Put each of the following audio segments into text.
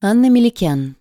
Анна Меликян.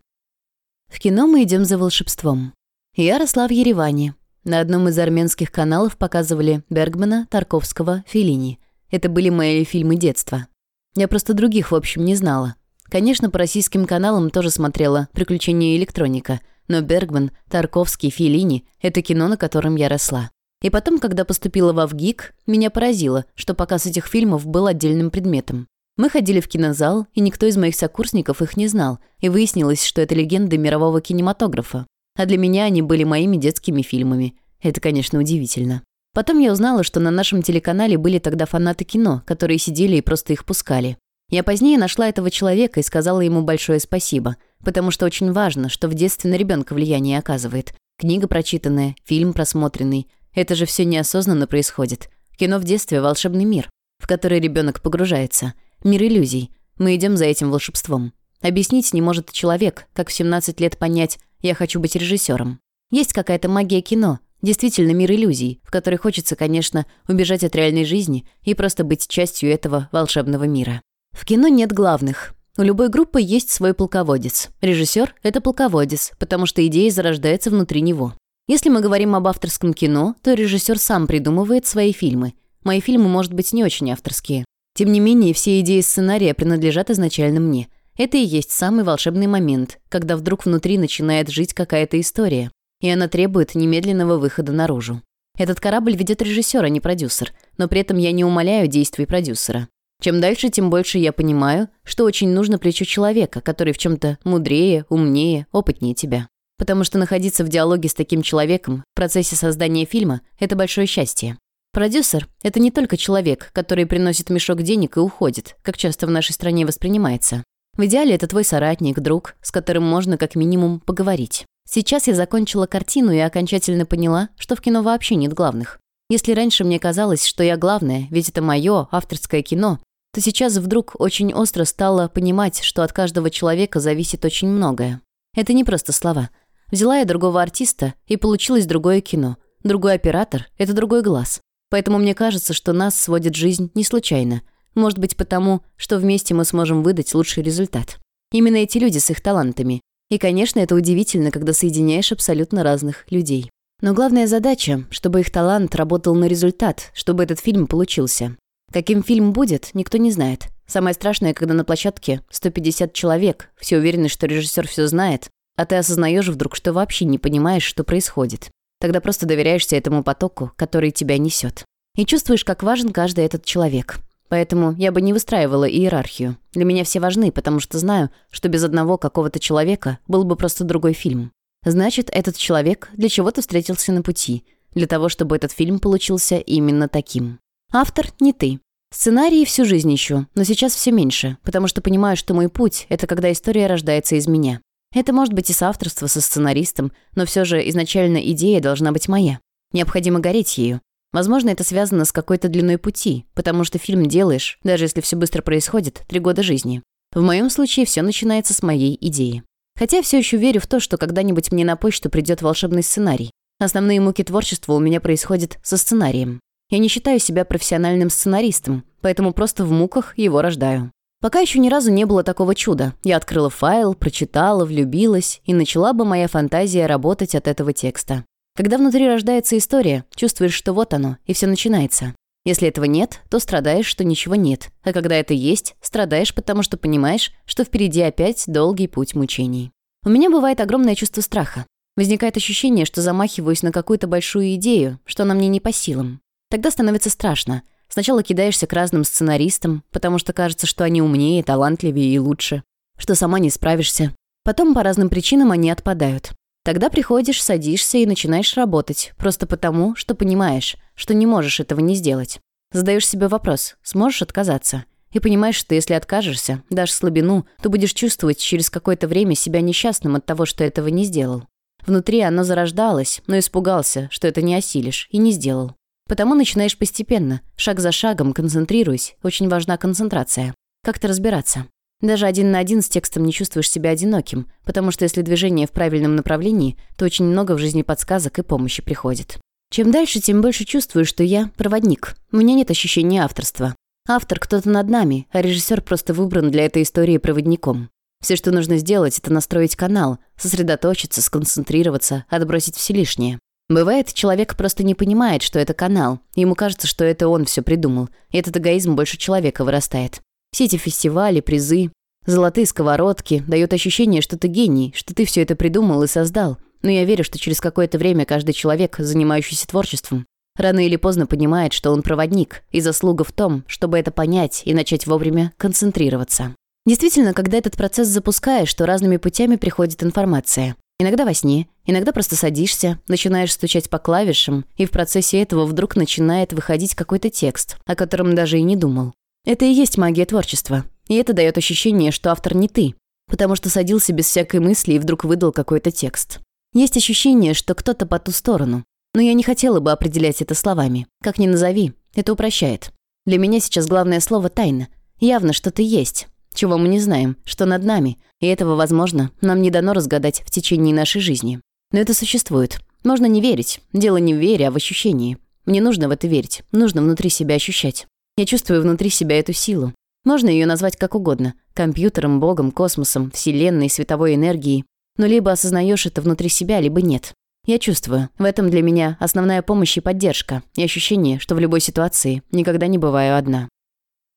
В кино мы идем за волшебством. Я росла в Ереване. На одном из армянских каналов показывали Бергмана, Тарковского, Феллини. Это были мои фильмы детства. Я просто других, в общем, не знала. Конечно, по российским каналам тоже смотрела «Приключения электроника», но Бергман, Тарковский, Феллини – это кино, на котором я росла. И потом, когда поступила в ВГИК, меня поразило, что показ этих фильмов был отдельным предметом. Мы ходили в кинозал, и никто из моих сокурсников их не знал, и выяснилось, что это легенды мирового кинематографа. А для меня они были моими детскими фильмами. Это, конечно, удивительно. Потом я узнала, что на нашем телеканале были тогда фанаты кино, которые сидели и просто их пускали. Я позднее нашла этого человека и сказала ему большое спасибо, потому что очень важно, что в детстве на ребенка влияние оказывает. Книга прочитанная, фильм просмотренный. Это же все неосознанно происходит. Кино в детстве – волшебный мир, в который ребенок погружается – Мир иллюзий. Мы идем за этим волшебством. Объяснить не может человек, как в 17 лет понять «я хочу быть режиссером». Есть какая-то магия кино, действительно мир иллюзий, в который хочется, конечно, убежать от реальной жизни и просто быть частью этого волшебного мира. В кино нет главных. У любой группы есть свой полководец. Режиссер – это полководец, потому что идея зарождается внутри него. Если мы говорим об авторском кино, то режиссер сам придумывает свои фильмы. Мои фильмы, может быть, не очень авторские. Тем не менее, все идеи сценария принадлежат изначально мне. Это и есть самый волшебный момент, когда вдруг внутри начинает жить какая-то история, и она требует немедленного выхода наружу. Этот корабль ведет режиссер, а не продюсер, но при этом я не умоляю действий продюсера. Чем дальше, тем больше я понимаю, что очень нужно плечо человека, который в чем-то мудрее, умнее, опытнее тебя. Потому что находиться в диалоге с таким человеком в процессе создания фильма – это большое счастье. Продюсер – это не только человек, который приносит мешок денег и уходит, как часто в нашей стране воспринимается. В идеале это твой соратник, друг, с которым можно как минимум поговорить. Сейчас я закончила картину и окончательно поняла, что в кино вообще нет главных. Если раньше мне казалось, что я главная, ведь это мое авторское кино, то сейчас вдруг очень остро стала понимать, что от каждого человека зависит очень многое. Это не просто слова. Взяла я другого артиста, и получилось другое кино. Другой оператор – это другой глаз. Поэтому мне кажется, что нас сводит жизнь не случайно. Может быть, потому, что вместе мы сможем выдать лучший результат. Именно эти люди с их талантами. И, конечно, это удивительно, когда соединяешь абсолютно разных людей. Но главная задача, чтобы их талант работал на результат, чтобы этот фильм получился. Каким фильм будет, никто не знает. Самое страшное, когда на площадке 150 человек, все уверены, что режиссер все знает, а ты осознаешь вдруг, что вообще не понимаешь, что происходит. Тогда просто доверяешься этому потоку, который тебя несет. И чувствуешь, как важен каждый этот человек. Поэтому я бы не выстраивала иерархию. Для меня все важны, потому что знаю, что без одного какого-то человека был бы просто другой фильм. Значит, этот человек для чего-то встретился на пути. Для того, чтобы этот фильм получился именно таким. Автор не ты. Сценарии всю жизнь ищу, но сейчас все меньше, потому что понимаю, что мой путь — это когда история рождается из меня. Это может быть и соавторство со сценаристом, но все же изначально идея должна быть моя. Необходимо гореть ею. Возможно, это связано с какой-то длиной пути, потому что фильм делаешь, даже если все быстро происходит, три года жизни. В моем случае все начинается с моей идеи. Хотя все еще верю в то, что когда-нибудь мне на почту придет волшебный сценарий. Основные муки творчества у меня происходят со сценарием. Я не считаю себя профессиональным сценаристом, поэтому просто в муках его рождаю. Пока еще ни разу не было такого чуда. Я открыла файл, прочитала, влюбилась, и начала бы моя фантазия работать от этого текста. Когда внутри рождается история, чувствуешь, что вот оно, и все начинается. Если этого нет, то страдаешь, что ничего нет. А когда это есть, страдаешь, потому что понимаешь, что впереди опять долгий путь мучений. У меня бывает огромное чувство страха. Возникает ощущение, что замахиваюсь на какую-то большую идею, что она мне не по силам. Тогда становится страшно – Сначала кидаешься к разным сценаристам, потому что кажется, что они умнее, талантливее и лучше, что сама не справишься. Потом по разным причинам они отпадают. Тогда приходишь, садишься и начинаешь работать, просто потому, что понимаешь, что не можешь этого не сделать. Задаешь себе вопрос, сможешь отказаться? И понимаешь, что если откажешься, дашь слабину, то будешь чувствовать через какое-то время себя несчастным от того, что этого не сделал. Внутри оно зарождалось, но испугался, что это не осилишь, и не сделал. Потому начинаешь постепенно, шаг за шагом, концентрируясь. Очень важна концентрация. Как-то разбираться. Даже один на один с текстом не чувствуешь себя одиноким, потому что если движение в правильном направлении, то очень много в жизни подсказок и помощи приходит. Чем дальше, тем больше чувствую, что я проводник. У меня нет ощущения авторства. Автор кто-то над нами, а режиссер просто выбран для этой истории проводником. Все, что нужно сделать, это настроить канал, сосредоточиться, сконцентрироваться, отбросить все лишнее. Бывает, человек просто не понимает, что это канал. Ему кажется, что это он все придумал. Этот эгоизм больше человека вырастает. Все эти фестивали, призы, золотые сковородки дают ощущение, что ты гений, что ты все это придумал и создал. Но я верю, что через какое-то время каждый человек, занимающийся творчеством, рано или поздно понимает, что он проводник, и заслуга в том, чтобы это понять и начать вовремя концентрироваться. Действительно, когда этот процесс запускаешь, то разными путями приходит информация. Иногда во сне, иногда просто садишься, начинаешь стучать по клавишам, и в процессе этого вдруг начинает выходить какой-то текст, о котором даже и не думал. Это и есть магия творчества. И это дает ощущение, что автор не ты, потому что садился без всякой мысли и вдруг выдал какой-то текст. Есть ощущение, что кто-то по ту сторону. Но я не хотела бы определять это словами. Как ни назови, это упрощает. Для меня сейчас главное слово «тайна». Явно что-то есть, чего мы не знаем, что над нами, и этого, возможно, нам не дано разгадать в течение нашей жизни. Но это существует. Можно не верить. Дело не в вере, а в ощущении. Мне нужно в это верить. Нужно внутри себя ощущать. Я чувствую внутри себя эту силу. Можно ее назвать как угодно. Компьютером, богом, космосом, вселенной, световой энергией. Но либо осознаешь это внутри себя, либо нет. Я чувствую. В этом для меня основная помощь и поддержка. И ощущение, что в любой ситуации никогда не бываю одна.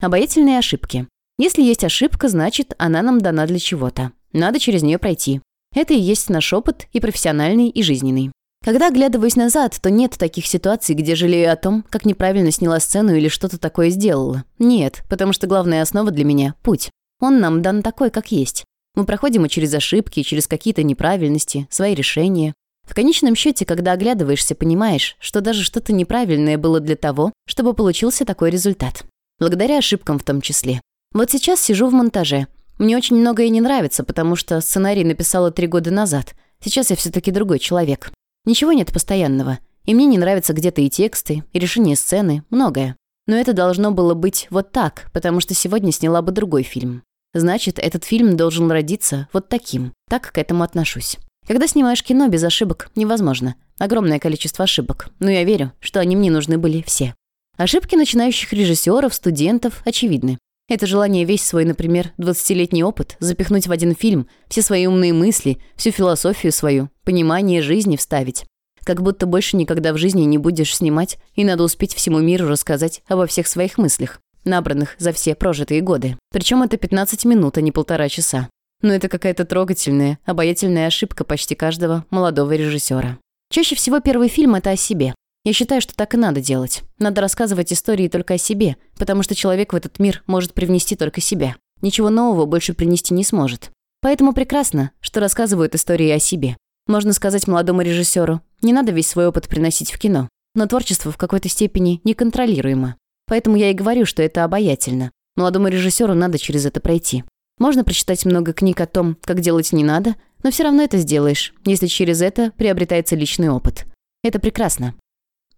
Обаятельные ошибки. Если есть ошибка, значит, она нам дана для чего-то. Надо через нее пройти. Это и есть наш опыт, и профессиональный, и жизненный. Когда оглядываюсь назад, то нет таких ситуаций, где жалею о том, как неправильно сняла сцену или что-то такое сделала. Нет, потому что главная основа для меня – путь. Он нам дан такой, как есть. Мы проходим и через ошибки, и через какие-то неправильности, свои решения. В конечном счете, когда оглядываешься, понимаешь, что даже что-то неправильное было для того, чтобы получился такой результат. Благодаря ошибкам в том числе. Вот сейчас сижу в монтаже. Мне очень многое не нравится, потому что сценарий написала три года назад. Сейчас я все-таки другой человек. Ничего нет постоянного. И мне не нравятся где-то и тексты, и решение сцены, многое. Но это должно было быть вот так, потому что сегодня сняла бы другой фильм. Значит, этот фильм должен родиться вот таким. Так к этому отношусь. Когда снимаешь кино без ошибок, невозможно. Огромное количество ошибок. Но я верю, что они мне нужны были все. Ошибки начинающих режиссеров, студентов очевидны. Это желание весь свой, например, 20-летний опыт запихнуть в один фильм, все свои умные мысли, всю философию свою, понимание жизни вставить. Как будто больше никогда в жизни не будешь снимать, и надо успеть всему миру рассказать обо всех своих мыслях, набранных за все прожитые годы. Причем это 15 минут, а не полтора часа. Но это какая-то трогательная, обаятельная ошибка почти каждого молодого режиссера. Чаще всего первый фильм – это о себе. Я считаю, что так и надо делать. Надо рассказывать истории только о себе, потому что человек в этот мир может привнести только себя. Ничего нового больше принести не сможет. Поэтому прекрасно, что рассказывают истории о себе. Можно сказать молодому режиссеру, не надо весь свой опыт приносить в кино. Но творчество в какой-то степени неконтролируемо. Поэтому я и говорю, что это обаятельно. Молодому режиссеру надо через это пройти. Можно прочитать много книг о том, как делать не надо, но все равно это сделаешь, если через это приобретается личный опыт. Это прекрасно.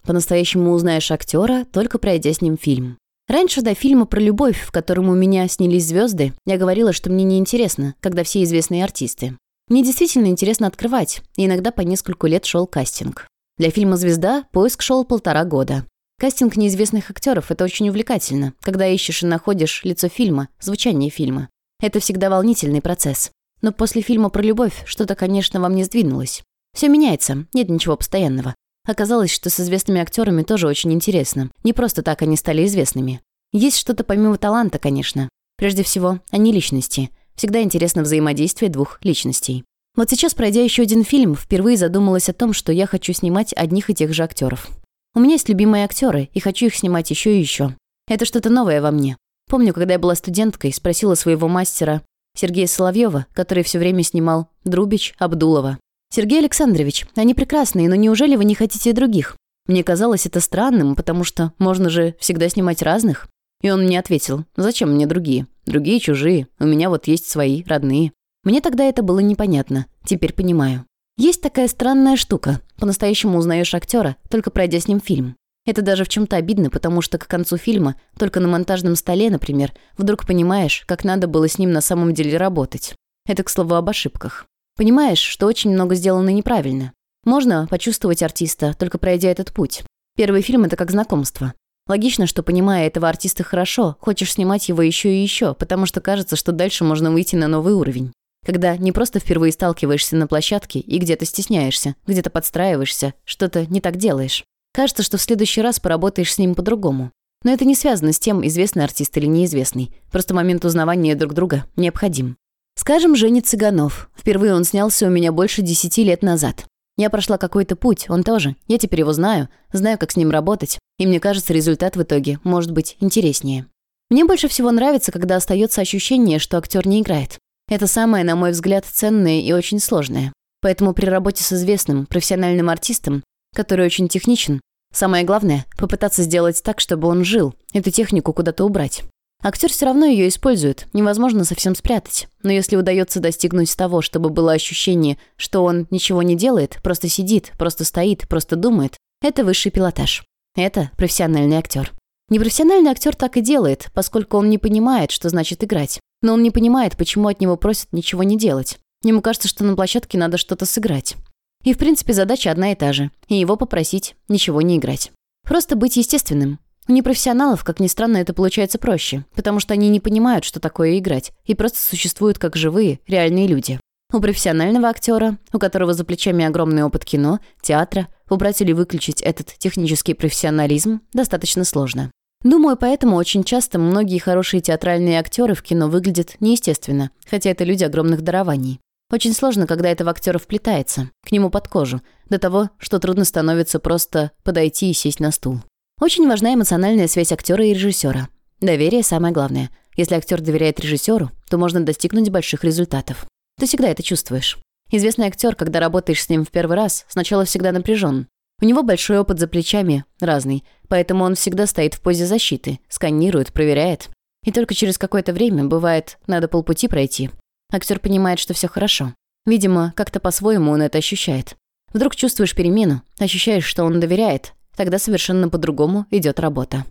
По-настоящему узнаешь актера, только пройдя с ним фильм. Раньше до фильма про любовь, в котором у меня снялись звезды, я говорила, что мне неинтересно, когда все известные артисты. Мне действительно интересно открывать, и иногда по нескольку лет шел кастинг. Для фильма «Звезда» поиск шел полтора года. Кастинг неизвестных актеров – это очень увлекательно, когда ищешь и находишь лицо фильма, звучание фильма. Это всегда волнительный процесс. Но после фильма про любовь что-то, конечно, во мне сдвинулось. Все меняется, нет ничего постоянного. Оказалось, что с известными актерами тоже очень интересно. Не просто так они стали известными. Есть что-то помимо таланта, конечно. Прежде всего, они личности. Всегда интересно взаимодействие двух личностей. Вот сейчас, пройдя еще один фильм, впервые задумалась о том, что я хочу снимать одних и тех же актеров. У меня есть любимые актеры, и хочу их снимать еще и еще. Это что-то новое во мне. Помню, когда я была студенткой, спросила своего мастера Сергея Соловьева, который все время снимал Друбич, Абдулова. «Сергей Александрович, они прекрасные, но неужели вы не хотите других?» Мне казалось это странным, потому что можно же всегда снимать разных. И он мне ответил, зачем мне другие? Другие чужие, у меня вот есть свои, родные. Мне тогда это было непонятно, теперь понимаю. Есть такая странная штука. По-настоящему узнаешь актера, только пройдя с ним фильм. Это даже в чем-то обидно, потому что к концу фильма, только на монтажном столе, например, вдруг понимаешь, как надо было с ним на самом деле работать. Это, к слову, об ошибках. Понимаешь, что очень много сделано неправильно. Можно почувствовать артиста, только пройдя этот путь. Первый фильм — это как знакомство. Логично, что, понимая этого артиста хорошо, хочешь снимать его еще и еще, потому что кажется, что дальше можно выйти на новый уровень. Когда не просто впервые сталкиваешься на площадке и где-то стесняешься, где-то подстраиваешься, что-то не так делаешь. Кажется, что в следующий раз поработаешь с ним по-другому. Но это не связано с тем, известный артист или неизвестный. Просто момент узнавания друг друга необходим. Скажем, Женя Цыганов. Впервые он снялся у меня больше десяти лет назад. Я прошла какой-то путь, он тоже. Я теперь его знаю, знаю, как с ним работать. И мне кажется, результат в итоге может быть интереснее. Мне больше всего нравится, когда остается ощущение, что актер не играет. Это самое, на мой взгляд, ценное и очень сложное. Поэтому при работе с известным, профессиональным артистом который очень техничен. Самое главное – попытаться сделать так, чтобы он жил, эту технику куда-то убрать. Актер все равно ее использует, невозможно совсем спрятать. Но если удается достигнуть того, чтобы было ощущение, что он ничего не делает, просто сидит, просто стоит, просто думает, это высший пилотаж. Это профессиональный актер. Непрофессиональный актер так и делает, поскольку он не понимает, что значит играть. Но он не понимает, почему от него просят ничего не делать. Ему кажется, что на площадке надо что-то сыграть. И, в принципе, задача одна и та же. И его попросить ничего не играть. Просто быть естественным. У непрофессионалов, как ни странно, это получается проще, потому что они не понимают, что такое играть, и просто существуют как живые, реальные люди. У профессионального актера, у которого за плечами огромный опыт кино, театра, убрать или выключить этот технический профессионализм достаточно сложно. Думаю, поэтому очень часто многие хорошие театральные актеры в кино выглядят неестественно, хотя это люди огромных дарований. Очень сложно, когда это в актера вплетается, к нему под кожу, до того, что трудно становится просто подойти и сесть на стул. Очень важна эмоциональная связь актера и режиссера. Доверие самое главное. Если актер доверяет режиссеру, то можно достигнуть больших результатов. Ты всегда это чувствуешь. Известный актер, когда работаешь с ним в первый раз, сначала всегда напряжен. У него большой опыт за плечами, разный, поэтому он всегда стоит в позе защиты, сканирует, проверяет. И только через какое-то время, бывает, надо полпути пройти, Актер понимает, что все хорошо. Видимо, как-то по-своему он это ощущает. Вдруг чувствуешь перемену, ощущаешь, что он доверяет, тогда совершенно по-другому идет работа.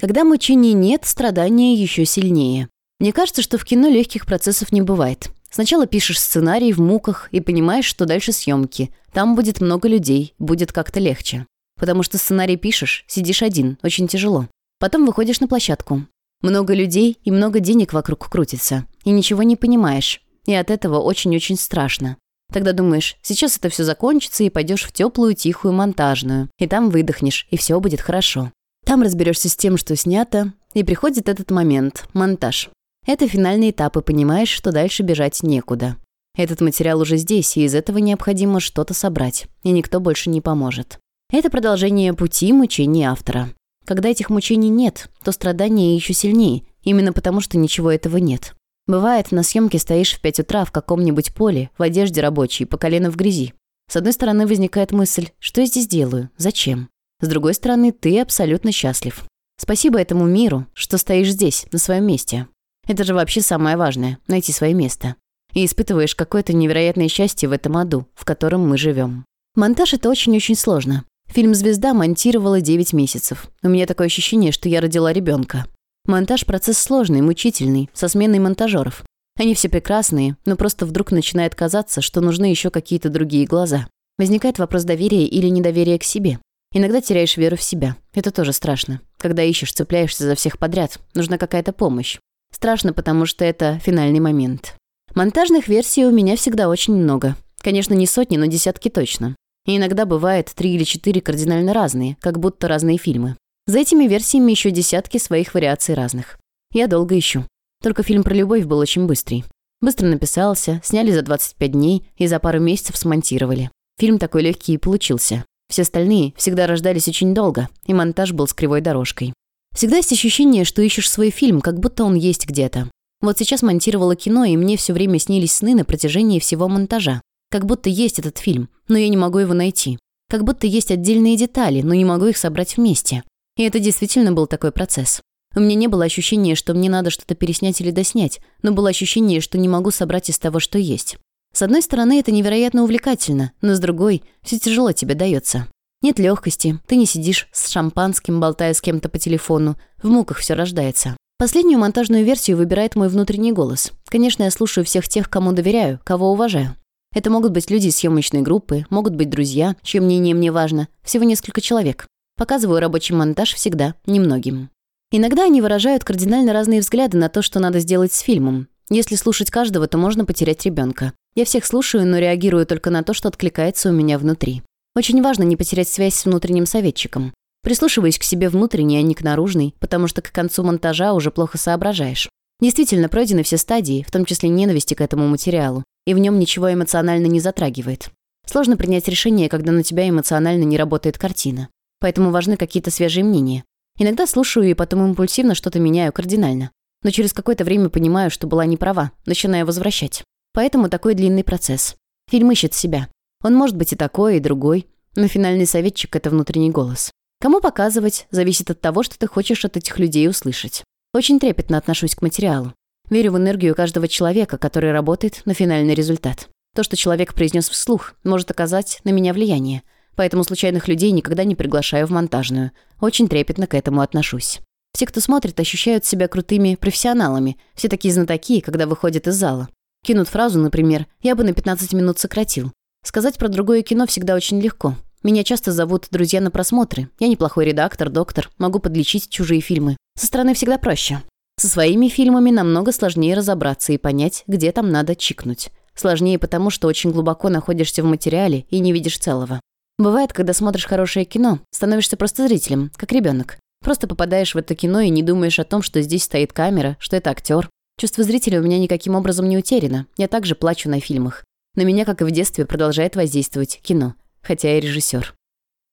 Когда мучений нет, страдания еще сильнее. Мне кажется, что в кино легких процессов не бывает. Сначала пишешь сценарий в муках и понимаешь, что дальше съемки. Там будет много людей, будет как-то легче. Потому что сценарий пишешь, сидишь один, очень тяжело. Потом выходишь на площадку. Много людей и много денег вокруг крутится. И ничего не понимаешь. И от этого очень-очень страшно. Тогда думаешь, сейчас это все закончится и пойдешь в теплую, тихую монтажную. И там выдохнешь, и все будет хорошо. Там разберешься с тем, что снято, и приходит этот момент – монтаж. Это финальный этап, и понимаешь, что дальше бежать некуда. Этот материал уже здесь, и из этого необходимо что-то собрать, и никто больше не поможет. Это продолжение пути мучений автора. Когда этих мучений нет, то страдания еще сильнее, именно потому что ничего этого нет. Бывает, на съемке стоишь в 5 утра в каком-нибудь поле, в одежде рабочей, по колено в грязи. С одной стороны возникает мысль, что я здесь делаю, зачем? С другой стороны, ты абсолютно счастлив. Спасибо этому миру, что стоишь здесь, на своем месте. Это же вообще самое важное – найти свое место. И испытываешь какое-то невероятное счастье в этом аду, в котором мы живем. Монтаж – это очень-очень сложно. Фильм «Звезда» монтировала 9 месяцев. У меня такое ощущение, что я родила ребенка. Монтаж – процесс сложный, мучительный, со сменой монтажеров. Они все прекрасные, но просто вдруг начинает казаться, что нужны еще какие-то другие глаза. Возникает вопрос доверия или недоверия к себе. Иногда теряешь веру в себя. Это тоже страшно. Когда ищешь, цепляешься за всех подряд. Нужна какая-то помощь. Страшно, потому что это финальный момент. Монтажных версий у меня всегда очень много. Конечно, не сотни, но десятки точно. И иногда бывает три или четыре кардинально разные, как будто разные фильмы. За этими версиями еще десятки своих вариаций разных. Я долго ищу. Только фильм про любовь был очень быстрый. Быстро написался, сняли за 25 дней и за пару месяцев смонтировали. Фильм такой легкий и получился. Все остальные всегда рождались очень долго, и монтаж был с кривой дорожкой. Всегда есть ощущение, что ищешь свой фильм, как будто он есть где-то. Вот сейчас монтировала кино, и мне все время снились сны на протяжении всего монтажа. Как будто есть этот фильм, но я не могу его найти. Как будто есть отдельные детали, но не могу их собрать вместе. И это действительно был такой процесс. У меня не было ощущения, что мне надо что-то переснять или доснять, но было ощущение, что не могу собрать из того, что есть. С одной стороны, это невероятно увлекательно, но с другой, все тяжело тебе дается. Нет легкости, ты не сидишь с шампанским, болтая с кем-то по телефону, в муках все рождается. Последнюю монтажную версию выбирает мой внутренний голос. Конечно, я слушаю всех тех, кому доверяю, кого уважаю. Это могут быть люди из съемочной группы, могут быть друзья, чье мнение мне важно, всего несколько человек. Показываю рабочий монтаж всегда, немногим. Иногда они выражают кардинально разные взгляды на то, что надо сделать с фильмом. Если слушать каждого, то можно потерять ребенка. Я всех слушаю, но реагирую только на то, что откликается у меня внутри. Очень важно не потерять связь с внутренним советчиком. Прислушиваюсь к себе внутренней, а не к наружной, потому что к концу монтажа уже плохо соображаешь. Действительно, пройдены все стадии, в том числе ненависти к этому материалу, и в нем ничего эмоционально не затрагивает. Сложно принять решение, когда на тебя эмоционально не работает картина. Поэтому важны какие-то свежие мнения. Иногда слушаю и потом импульсивно что-то меняю кардинально. Но через какое-то время понимаю, что была не права, начинаю возвращать. Поэтому такой длинный процесс. Фильм ищет себя. Он может быть и такой, и другой, но финальный советчик — это внутренний голос. Кому показывать, зависит от того, что ты хочешь от этих людей услышать. Очень трепетно отношусь к материалу. Верю в энергию каждого человека, который работает на финальный результат. То, что человек произнес вслух, может оказать на меня влияние — поэтому случайных людей никогда не приглашаю в монтажную. Очень трепетно к этому отношусь. Все, кто смотрит, ощущают себя крутыми профессионалами. Все такие знатоки, когда выходят из зала. Кинут фразу, например, я бы на 15 минут сократил. Сказать про другое кино всегда очень легко. Меня часто зовут друзья на просмотры. Я неплохой редактор, доктор, могу подлечить чужие фильмы. Со стороны всегда проще. Со своими фильмами намного сложнее разобраться и понять, где там надо чикнуть. Сложнее потому, что очень глубоко находишься в материале и не видишь целого. Бывает, когда смотришь хорошее кино, становишься просто зрителем, как ребенок. Просто попадаешь в это кино и не думаешь о том, что здесь стоит камера, что это актер. Чувство зрителя у меня никаким образом не утеряно. Я также плачу на фильмах. На меня, как и в детстве, продолжает воздействовать кино. Хотя я режиссер.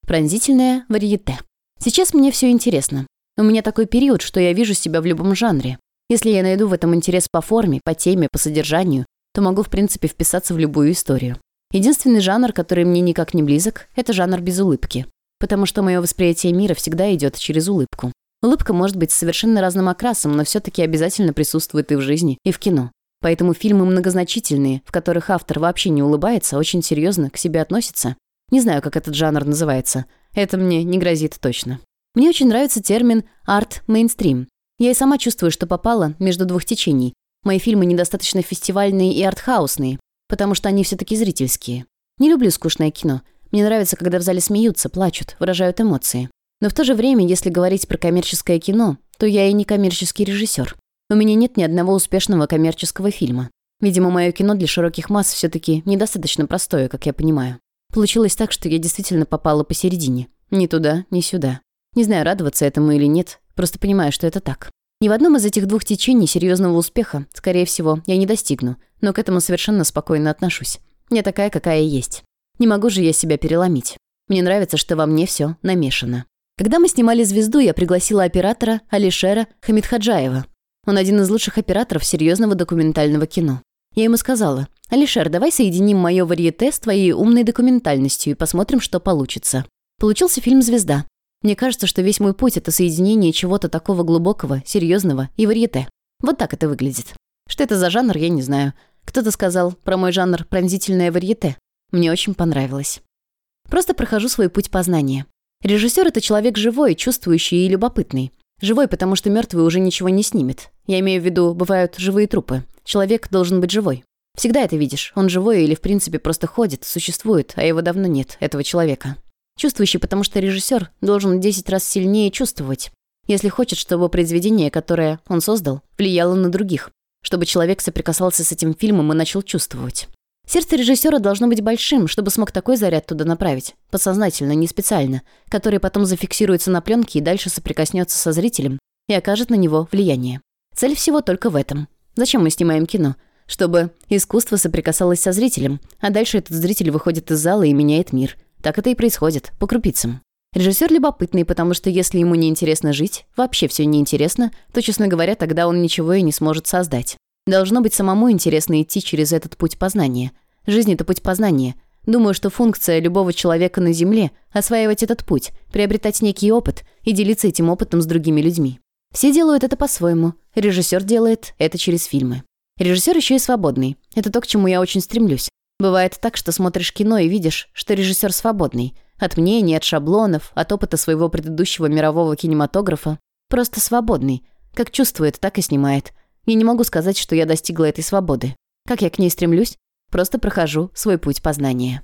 Пронзительное варьете. Сейчас мне все интересно. У меня такой период, что я вижу себя в любом жанре. Если я найду в этом интерес по форме, по теме, по содержанию, то могу, в принципе, вписаться в любую историю. Единственный жанр, который мне никак не близок, это жанр без улыбки. Потому что мое восприятие мира всегда идет через улыбку. Улыбка может быть совершенно разным окрасом, но все-таки обязательно присутствует и в жизни, и в кино. Поэтому фильмы многозначительные, в которых автор вообще не улыбается, очень серьезно к себе относится. Не знаю, как этот жанр называется. Это мне не грозит точно. Мне очень нравится термин «арт-мейнстрим». Я и сама чувствую, что попала между двух течений. Мои фильмы недостаточно фестивальные и артхаусные, потому что они все-таки зрительские. Не люблю скучное кино. Мне нравится, когда в зале смеются, плачут, выражают эмоции. Но в то же время, если говорить про коммерческое кино, то я и не коммерческий режиссер. У меня нет ни одного успешного коммерческого фильма. Видимо, мое кино для широких масс все-таки недостаточно простое, как я понимаю. Получилось так, что я действительно попала посередине. Ни туда, ни сюда. Не знаю, радоваться этому или нет, просто понимаю, что это так. Ни в одном из этих двух течений серьезного успеха, скорее всего, я не достигну, но к этому совершенно спокойно отношусь. Я такая, какая есть. Не могу же я себя переломить. Мне нравится, что во мне все намешано. Когда мы снимали «Звезду», я пригласила оператора Алишера Хамидхаджаева. Он один из лучших операторов серьезного документального кино. Я ему сказала, «Алишер, давай соединим мое варьете с твоей умной документальностью и посмотрим, что получится». Получился фильм «Звезда». Мне кажется, что весь мой путь — это соединение чего-то такого глубокого, серьезного и варьете. Вот так это выглядит. Что это за жанр, я не знаю. Кто-то сказал про мой жанр «пронзительное варьете». Мне очень понравилось. Просто прохожу свой путь познания. Режиссер — это человек живой, чувствующий и любопытный. Живой, потому что мертвый уже ничего не снимет. Я имею в виду, бывают живые трупы. Человек должен быть живой. Всегда это видишь. Он живой или, в принципе, просто ходит, существует, а его давно нет, этого человека. Чувствующий, потому что режиссер должен 10 раз сильнее чувствовать, если хочет, чтобы произведение, которое он создал, влияло на других, чтобы человек соприкасался с этим фильмом и начал чувствовать. Сердце режиссера должно быть большим, чтобы смог такой заряд туда направить, подсознательно, не специально, который потом зафиксируется на пленке и дальше соприкоснется со зрителем и окажет на него влияние. Цель всего только в этом. Зачем мы снимаем кино? Чтобы искусство соприкасалось со зрителем, а дальше этот зритель выходит из зала и меняет мир – так это и происходит, по крупицам. Режиссер любопытный, потому что если ему не интересно жить, вообще все неинтересно, то, честно говоря, тогда он ничего и не сможет создать. Должно быть самому интересно идти через этот путь познания. Жизнь — это путь познания. Думаю, что функция любого человека на Земле — осваивать этот путь, приобретать некий опыт и делиться этим опытом с другими людьми. Все делают это по-своему. Режиссер делает это через фильмы. Режиссер еще и свободный. Это то, к чему я очень стремлюсь. Бывает так, что смотришь кино и видишь, что режиссер свободный. От мнений, от шаблонов, от опыта своего предыдущего мирового кинематографа. Просто свободный. Как чувствует, так и снимает. Я не могу сказать, что я достигла этой свободы. Как я к ней стремлюсь? Просто прохожу свой путь познания.